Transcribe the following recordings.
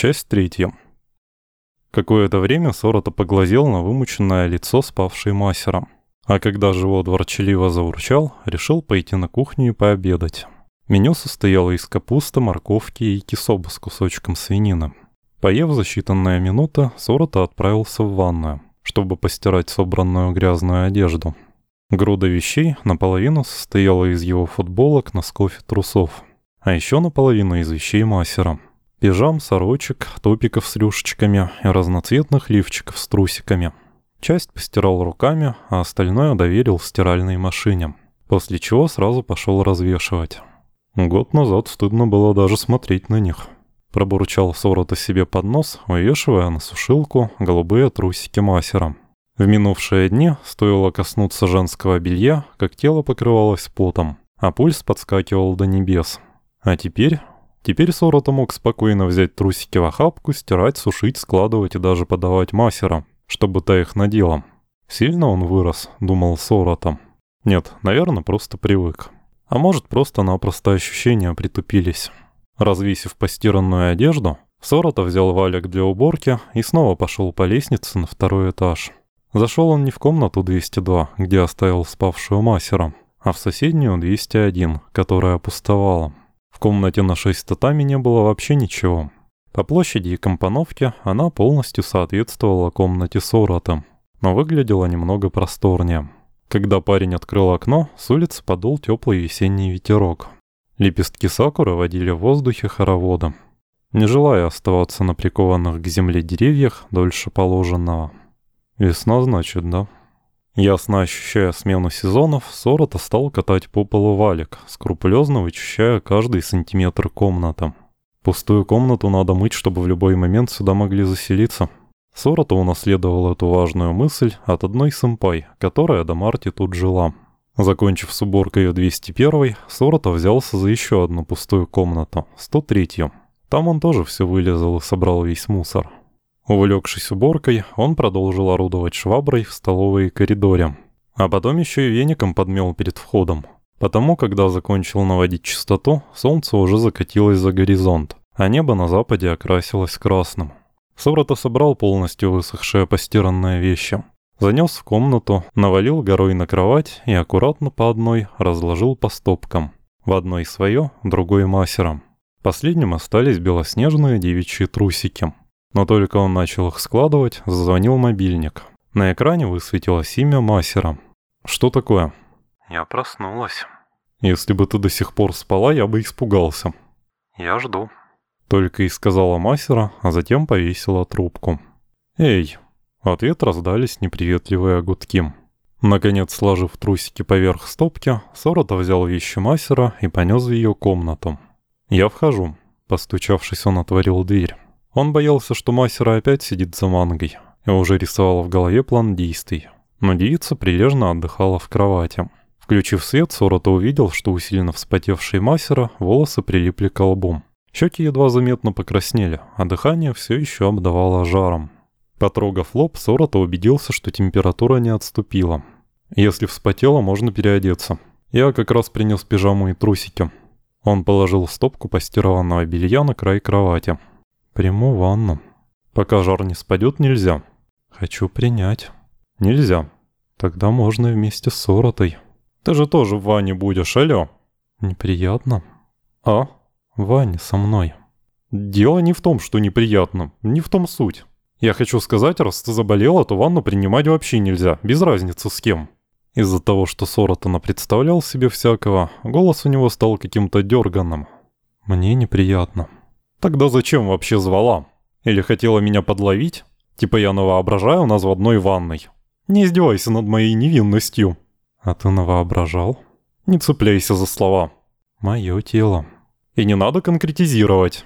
Часть третья. Какое-то время Сорота поглазел на вымученное лицо спавшей Масера. А когда живот ворчаливо заурчал, решил пойти на кухню и пообедать. Меню состояло из капусты, морковки и кисоба с кусочком свинины. Поев за считанные минуты, Сорота отправился в ванную, чтобы постирать собранную грязную одежду. Груда вещей наполовину состояла из его футболок, носков и трусов, а еще наполовину из вещей Масера – Пижам, сорочек, топиков с рюшечками и разноцветных лифчиков с трусиками. Часть постирал руками, а остальное доверил стиральной машине. После чего сразу пошел развешивать. Год назад стыдно было даже смотреть на них. Пробурчал Сорота себе под нос, вывешивая на сушилку голубые трусики масера. В минувшие дни стоило коснуться женского белья, как тело покрывалось потом, а пульс подскакивал до небес. А теперь Теперь Сорота мог спокойно взять трусики в охапку, стирать, сушить, складывать и даже подавать мастерам, чтобы та их надела. Сильно он вырос, думал Сорота. Нет, наверное, просто привык. А может, просто-напросто ощущения притупились. Развесив постиранную одежду, Сорота взял валик для уборки и снова пошел по лестнице на второй этаж. Зашел он не в комнату 202, где оставил спавшую мастера, а в соседнюю 201, которая пустовала. В комнате на шесть татами не было вообще ничего. По площади и компоновке она полностью соответствовала комнате Сората, но выглядела немного просторнее. Когда парень открыл окно, с улицы подул теплый весенний ветерок. Лепестки сакуры водили в воздухе хороводом, не желая оставаться на прикованных к земле деревьях дольше положенного. Весна, значит, да? Ясно ощущая смену сезонов, Сорота стал катать по полу валик, скрупулезно вычищая каждый сантиметр комнаты. Пустую комнату надо мыть, чтобы в любой момент сюда могли заселиться. Сорота унаследовал эту важную мысль от одной сэмпай, которая до Марти тут жила. Закончив с уборкой ее 201 Сорота взялся за еще одну пустую комнату, 103-ю. Там он тоже все вылезал и собрал весь мусор. Увлекшись уборкой, он продолжил орудовать шваброй в столовой и коридоре. А потом еще и веником подмел перед входом. Потому, когда закончил наводить чистоту, солнце уже закатилось за горизонт, а небо на западе окрасилось красным. Сорота собрал полностью высохшие постиранные вещи. Занес в комнату, навалил горой на кровать и аккуратно по одной разложил по стопкам. В одной свое, другой масером. Последним остались белоснежные девичьи трусики. Но только он начал их складывать, зазвонил мобильник. На экране высветилось имя Масера. «Что такое?» «Я проснулась». «Если бы ты до сих пор спала, я бы испугался». «Я жду». Только и сказала Масера, а затем повесила трубку. «Эй!» Ответ раздались неприветливые гудки. Наконец, сложив трусики поверх стопки, Сорота взял вещи Масера и понес в ее комнату. «Я вхожу». Постучавшись, он отворил дверь. Он боялся, что мастера опять сидит за мангой, и уже рисовал в голове план действий. Но девица прилежно отдыхала в кровати. Включив свет, Сорота увидел, что усиленно вспотевший мастера волосы прилипли к лбу. Щеки едва заметно покраснели, а дыхание все еще обдавало жаром. Потрогав лоб, Сорота убедился, что температура не отступила. Если вспотело, можно переодеться. Я как раз принес пижаму и трусики. Он положил стопку постированного белья на край кровати. Приму ванну. Пока жар не спадет, нельзя. Хочу принять. Нельзя. Тогда можно вместе с Соротой. Ты же тоже в ванне будешь, алло? Неприятно. А? В ванне со мной. Дело не в том, что неприятно. Не в том суть. Я хочу сказать, раз ты заболела, то ванну принимать вообще нельзя. Без разницы с кем. Из-за того, что Соротона представлял себе всякого, голос у него стал каким-то дерганым. Мне неприятно. Тогда зачем вообще звала? Или хотела меня подловить? Типа я навоображаю нас в одной ванной. Не издевайся над моей невинностью. А ты навоображал? Не цепляйся за слова. Мое тело. И не надо конкретизировать.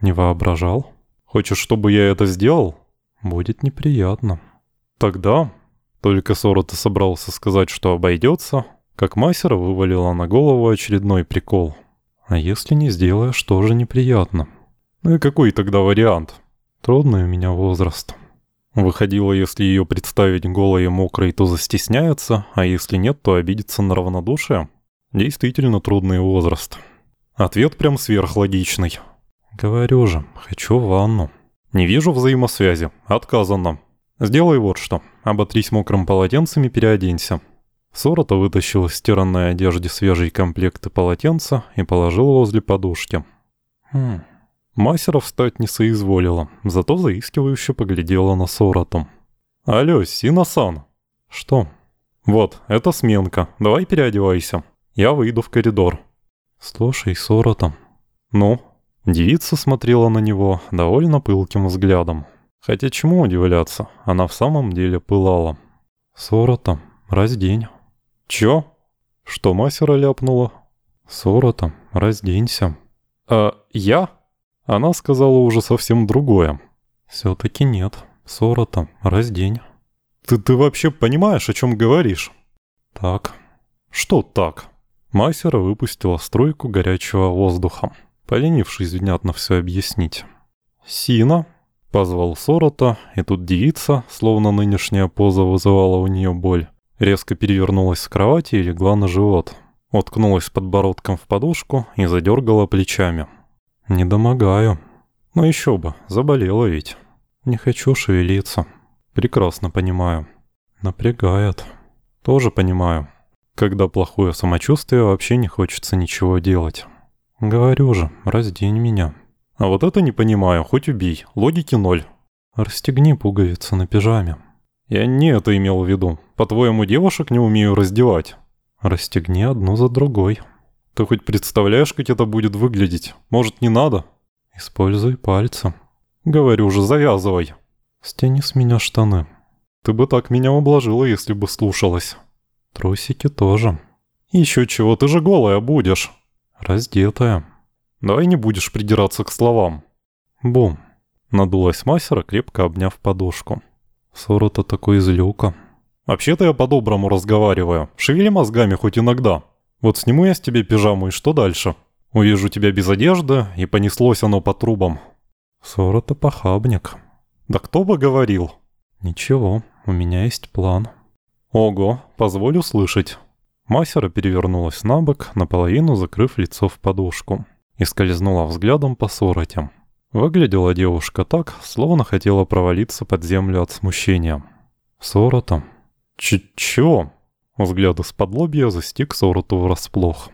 Не воображал? Хочешь, чтобы я это сделал? Будет неприятно. Тогда... Только Сорота собрался сказать, что обойдется, как Масера вывалила на голову очередной прикол. А если не сделаешь, тоже неприятно. Ну и какой тогда вариант? Трудный у меня возраст. Выходило, если ее представить голой и мокрой, то застесняется, а если нет, то обидится на равнодушие. Действительно трудный возраст. Ответ прям сверхлогичный. Говорю же, хочу ванну. Не вижу взаимосвязи. Отказано. Сделай вот что. Оботрись мокрым полотенцем и переоденься. Сорота вытащил из стиранной одежды свежий комплект и полотенца и положил возле подушки. Хм. Масера встать не соизволила, зато заискивающе поглядела на Сороту. «Алло, Сина-сан!» «Что?» «Вот, это сменка. Давай переодевайся. Я выйду в коридор». «Слушай, Сорота». «Ну?» Девица смотрела на него довольно пылким взглядом. Хотя чему удивляться, она в самом деле пылала. «Сорота, раздень». «Чё?» «Что Масера ляпнула?» «Сорота, разденься». «А я?» Она сказала уже совсем другое. «Все-таки нет. Сорота, раздень». «Ты, «Ты вообще понимаешь, о чем говоришь?» «Так». «Что так?» Масера выпустила струйку горячего воздуха, поленившись внятно все объяснить. «Сина?» Позвал Сорота, и тут девица, словно нынешняя поза вызывала у нее боль, резко перевернулась с кровати и легла на живот. Уткнулась подбородком в подушку и задергала плечами. «Не домогаю». «Ну еще бы, заболела ведь». «Не хочу шевелиться». «Прекрасно понимаю». «Напрягает». «Тоже понимаю». Когда плохое самочувствие, вообще не хочется ничего делать. «Говорю же, раздень меня». А вот это не понимаю, хоть убей. Логики ноль. Расстегни пуговицы на пижаме. Я не это имел в виду. По-твоему, девушек не умею раздевать? Расстегни одну за другой. Ты хоть представляешь, как это будет выглядеть? Может, не надо? Используй пальцы. Говорю же, завязывай. Стяни с меня штаны. Ты бы так меня обложила, если бы слушалась. Трусики тоже. Еще чего, ты же голая будешь. Раздетая. Давай не будешь придираться к словам. Бум. Надулась мастера, крепко обняв подушку. Сорота такой злюка. Вообще-то я по-доброму разговариваю. Шевели мозгами хоть иногда. Вот сниму я с тебя пижаму, и что дальше? Увижу тебя без одежды, и понеслось оно по трубам. Сорота похабник. Да кто бы говорил? Ничего, у меня есть план. Ого, позволю слышать. Масера перевернулась на бок, наполовину закрыв лицо в подушку и скользнула взглядом по соротям. Выглядела девушка так, словно хотела провалиться под землю от смущения. Сорота. Ч чего? Взгляд из-под лобья застиг Сороту врасплох.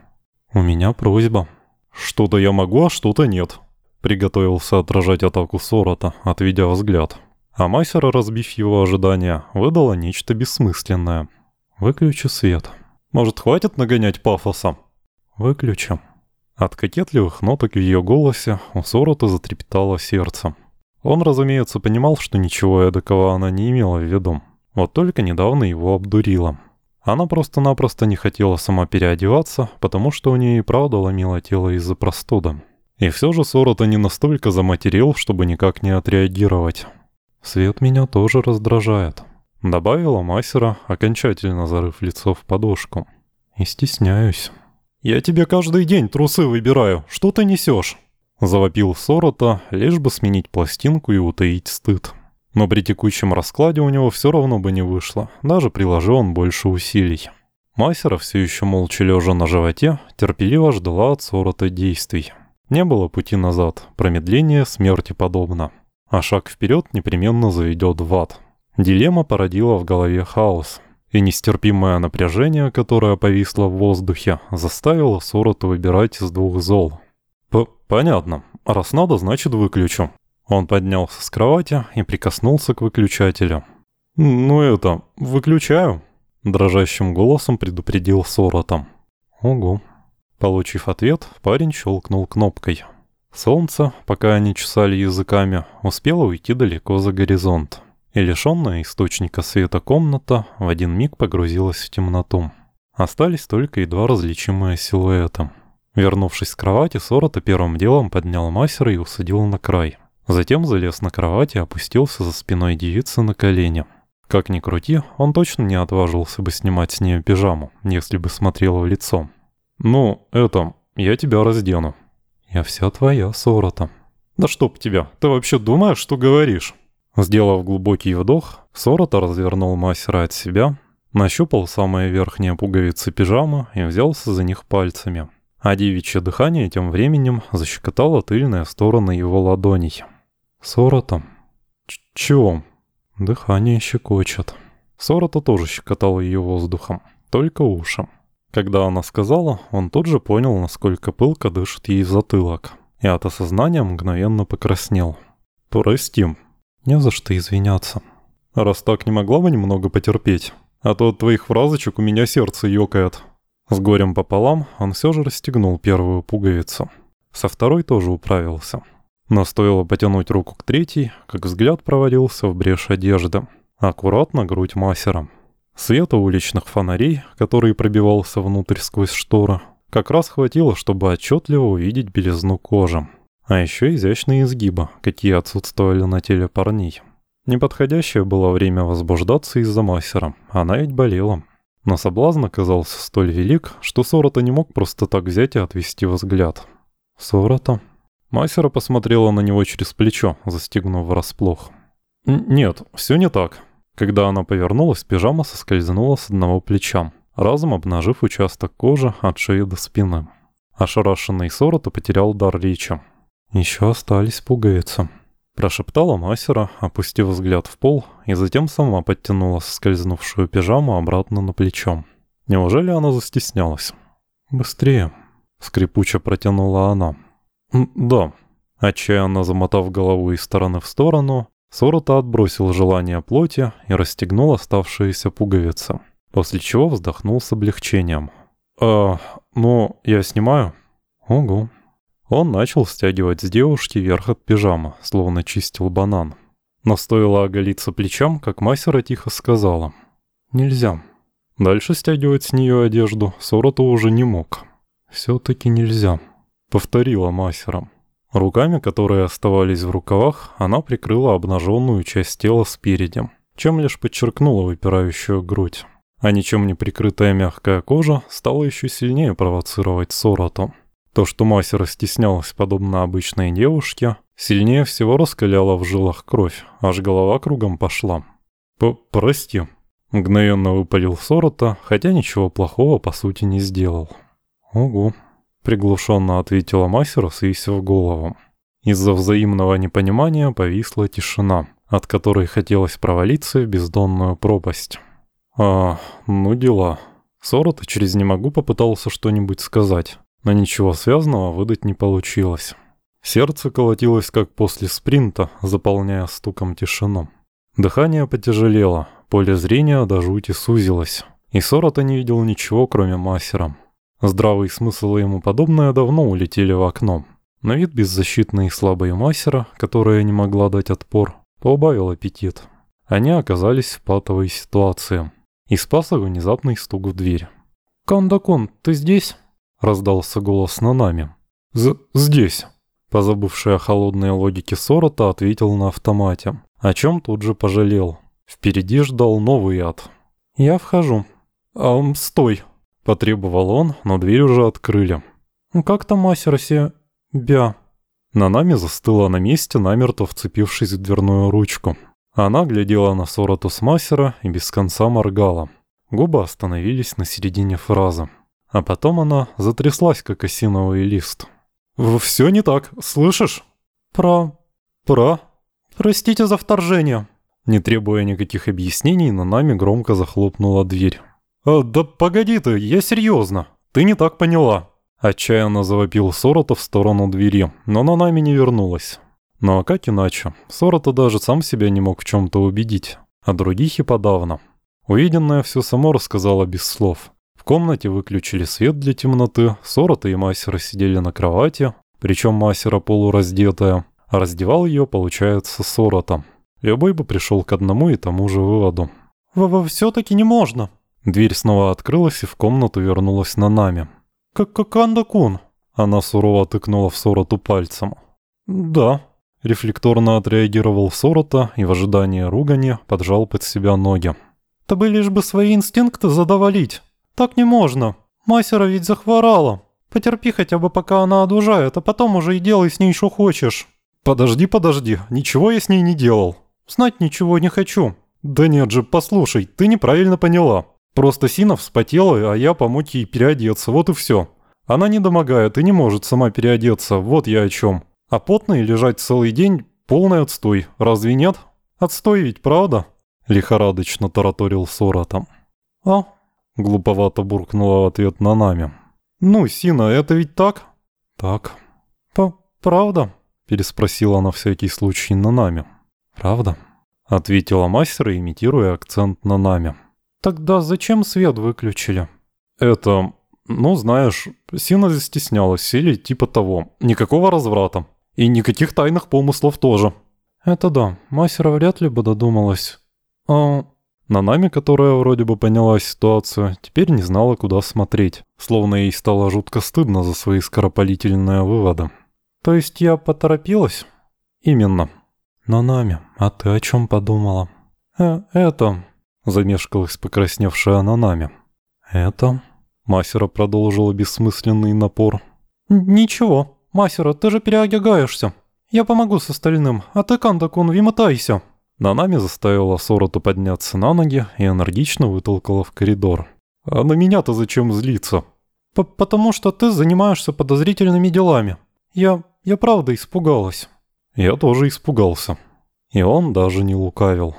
«У меня просьба». «Что-то я могу, а что-то нет». Приготовился отражать атаку Сорота, отведя взгляд. А Масера, разбив его ожидания, выдала нечто бессмысленное. «Выключи свет». «Может, хватит нагонять пафоса?» «Выключи». От кокетливых ноток в ее голосе у Сорота затрепетало сердце. Он, разумеется, понимал, что ничего эдакого она не имела в виду. Вот только недавно его обдурила. Она просто-напросто не хотела сама переодеваться, потому что у нее и правда ломило тело из-за простуды. И все же Сорота не настолько заматерил, чтобы никак не отреагировать. «Свет меня тоже раздражает», — добавила мастера, окончательно зарыв лицо в подушку. «И стесняюсь». «Я тебе каждый день трусы выбираю. Что ты несешь?» Завопил Сорота, лишь бы сменить пластинку и утаить стыд. Но при текущем раскладе у него все равно бы не вышло, даже приложил он больше усилий. Масера, все еще молча лежа на животе, терпеливо ждала от Сорота действий. Не было пути назад, промедление смерти подобно. А шаг вперед непременно заведет в ад. Дилемма породила в голове хаос и нестерпимое напряжение, которое повисло в воздухе, заставило Сорота выбирать из двух зол. П «Понятно. Раз надо, значит выключу». Он поднялся с кровати и прикоснулся к выключателю. «Ну это, выключаю», — дрожащим голосом предупредил Сорота. «Ого». Получив ответ, парень щелкнул кнопкой. Солнце, пока они чесали языками, успело уйти далеко за горизонт и лишенная источника света комната в один миг погрузилась в темноту. Остались только едва различимые силуэты. Вернувшись с кровати, Сорота первым делом поднял мастера и усадил на край. Затем залез на кровать и опустился за спиной девицы на колени. Как ни крути, он точно не отважился бы снимать с нее пижаму, если бы смотрел в лицо. «Ну, это, я тебя раздену». «Я вся твоя, Сорота». «Да чтоб тебя, ты вообще думаешь, что говоришь?» Сделав глубокий вдох, Сорота развернул мастера от себя, нащупал самые верхние пуговицы пижамы и взялся за них пальцами. а девичье дыхание тем временем защекотало тыльные стороны его ладоней. «Сорота?» Ч «Чего?» Дыхание щекочет. Сорота тоже щекотал ее воздухом, только ушем. Когда она сказала, он тут же понял, насколько пылко дышит ей затылок, и от осознания мгновенно покраснел. «Прости, не за что извиняться. Раз так не могла бы немного потерпеть, а то от твоих фразочек у меня сердце ёкает». С горем пополам он все же расстегнул первую пуговицу. Со второй тоже управился. Но стоило потянуть руку к третьей, как взгляд провалился в брешь одежды. Аккуратно грудь мастером. Света уличных фонарей, который пробивался внутрь сквозь шторы, как раз хватило, чтобы отчетливо увидеть белизну кожи. А еще изящные изгибы, какие отсутствовали на теле парней. Неподходящее было время возбуждаться из-за мастера, она ведь болела. Но соблазн оказался столь велик, что Сорота не мог просто так взять и отвести взгляд. «Сорота?» Мастера посмотрела на него через плечо, застегнув врасплох. «Нет, все не так. Когда она повернулась, пижама соскользнула с одного плеча, разом обнажив участок кожи от шеи до спины. Ошарашенный Сорота потерял дар речи. «Еще остались пуговицы», — прошептала мастера, опустив взгляд в пол, и затем сама подтянула соскользнувшую пижаму обратно на плечо. Неужели она застеснялась? «Быстрее», — скрипуче протянула она. «Да». Отчаянно замотав голову из стороны в сторону, Сорота отбросил желание плоти и расстегнул оставшиеся пуговицы, после чего вздохнул с облегчением. «А, ну, я снимаю?» «Ого». Он начал стягивать с девушки верх от пижамы, словно чистил банан. Но стоило оголиться плечам, как мастера тихо сказала. «Нельзя». Дальше стягивать с нее одежду Сорота уже не мог. «Все-таки нельзя», — повторила мастером. Руками, которые оставались в рукавах, она прикрыла обнаженную часть тела спереди, чем лишь подчеркнула выпирающую грудь. А ничем не прикрытая мягкая кожа стала еще сильнее провоцировать Сороту. То, что мастера стеснялась подобно обычной девушке, сильнее всего раскаляла в жилах кровь, аж голова кругом пошла. П «Прости», — мгновенно выпалил Сорота, хотя ничего плохого по сути не сделал. «Ого», Приглушенно ответила Масера, свесив голову. Из-за взаимного непонимания повисла тишина, от которой хотелось провалиться в бездонную пропасть. «А, ну дела». Сорота через «не могу» попытался что-нибудь сказать, но ничего связанного выдать не получилось. Сердце колотилось как после спринта, заполняя стуком тишину. Дыхание потяжелело, поле зрения до жути сузилось, и Сорота не видел ничего, кроме Масера. Здравый смысл и ему подобное давно улетели в окно. На вид беззащитной и слабой мастера, которая не могла дать отпор, поубавил аппетит. Они оказались в патовой ситуации. И спас их внезапный стук в дверь. «Кандакон, ты здесь?» — раздался голос Нанами. «З «Здесь». Позабывший о холодной логике Сорота ответил на автомате, о чем тут же пожалел. Впереди ждал новый ад. «Я вхожу». «Ам, стой!» Потребовал он, но дверь уже открыли. «Ну «Как там мастер себя?» На нами застыла на месте, намертво вцепившись в дверную ручку. Она глядела на Сороту с мастера и без конца моргала. Губы остановились на середине фразы. А потом она затряслась, как осиновый лист. «Все не так, слышишь?» «Про... про... простите за вторжение». Не требуя никаких объяснений, на нами громко захлопнула дверь. «А, «Да погоди ты, я серьезно. Ты не так поняла». Отчаянно завопил Сорота в сторону двери, но она нами не вернулась. Ну а как иначе? Сорота даже сам себя не мог в чем-то убедить, а других и подавно. Увиденное все само рассказала без слов. В комнате выключили свет для темноты, Сорота и Масера сидели на кровати, причем Масера полураздетая, а раздевал ее, получается, Сорота. Любой бы пришел к одному и тому же выводу. «В-в, все-таки не можно», Дверь снова открылась, и в комнату вернулась на нами. «Как Канда-кун?» Она сурово тыкнула в Сороту пальцем. «Да». Рефлекторно отреагировал Сорота и в ожидании ругани поджал под себя ноги. «Тобы лишь бы свои инстинкты задавалить. Так не можно. Масера ведь захворала. Потерпи хотя бы пока она одужает, а потом уже и делай с ней что хочешь». «Подожди, подожди, ничего я с ней не делал». «Знать ничего не хочу». «Да нет же, послушай, ты неправильно поняла. Просто Сина вспотела, а я помог ей переодеться, вот и все. Она не домогает и не может сама переодеться, вот я о чем. А потной лежать целый день – полный отстой, разве нет? Отстой ведь, правда?» Лихорадочно тараторил Соратом. «А?» – глуповато буркнула в ответ на нами. «Ну, Сина, это ведь так?» «Так». «Правда?» – переспросила на всякий случай на нами. «Правда?» – ответила мастер, имитируя акцент на нами. «Тогда зачем свет выключили?» «Это... ну, знаешь, Сина застеснялась или типа того. Никакого разврата. И никаких тайных помыслов тоже». «Это да, мастера вряд ли бы додумалась. А Нанами, которая вроде бы поняла ситуацию, теперь не знала, куда смотреть, словно ей стало жутко стыдно за свои скоропалительные выводы. «То есть я поторопилась?» «Именно». «Нанами, а ты о чем подумала?» «Э, это...» — замешкалась покрасневшая Нанами. «Это...» — Масера продолжила бессмысленный напор. «Ничего, Масера, ты же переодягаешься. Я помогу с остальным, а ты, Кандакун, вымотайся». Нанами заставила Сороту подняться на ноги и энергично вытолкала в коридор. «А на меня-то зачем злиться?» П «Потому что ты занимаешься подозрительными делами. Я... я правда испугалась». «Я тоже испугался». И он даже не лукавил.